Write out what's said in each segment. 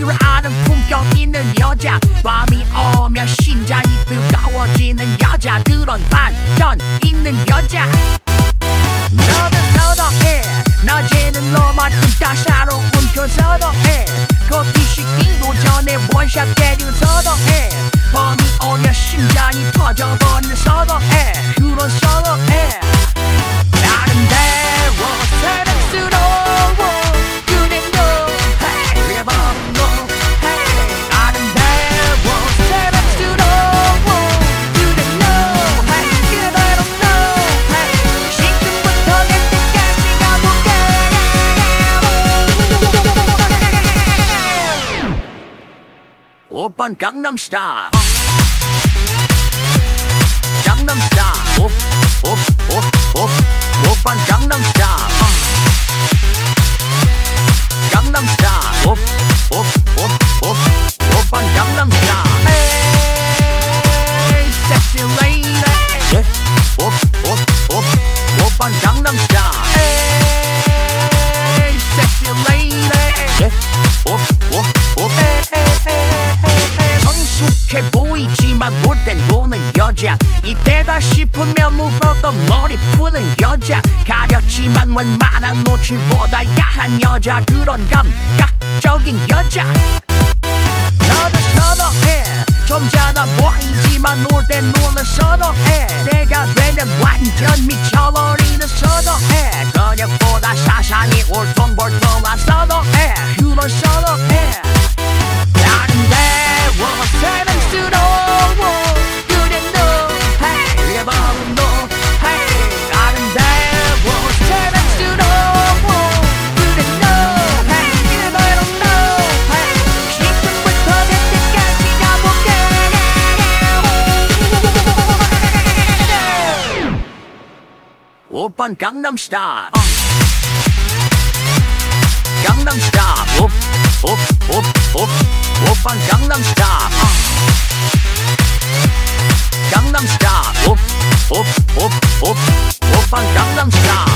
여유를 아는 품격 있는 여자. 밤이 오면 심장이 뜨거워지는 여자 그런 반전 있는 여자. 너는 너도해. 낮에는 너만큼 따사로운 그 서도해. 커피 식기도 전에 원샷 때리는 서도해. 밤이 오면 심장이 터져 我扮蟑螂虾，蟑螂虾，我我我我扮蟑螂虾。 노는 여자. 이때다 싶으면 묶었던 머리 푸는 여자. 가렸지만 웬만한 노출보다 야한 여자. 그런 감각적인 여자. 너도 선호해. 좀 작아 보이지만 놀땐 노는 선호해. 내가 되면 완전 미쳐버리는 선호해. 근육보다 사상이 울퉁불퉁한 선호해 오빤 강남스타일 강남스타일 오오오오 오빤 강남스타일 강남스타일 오오오오 오빤 강남스타일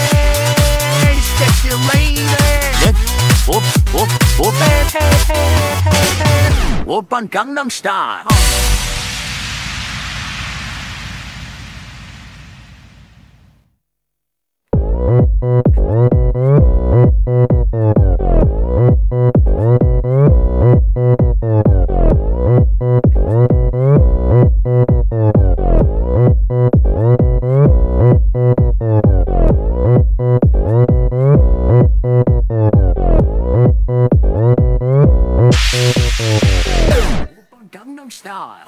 catch you later. Whoop, whoop, whoop, whoop, whoop, whoop, whoop, whoop, whoop, whoop, whoop, whoop, whoop, whoop, Gangnam Style.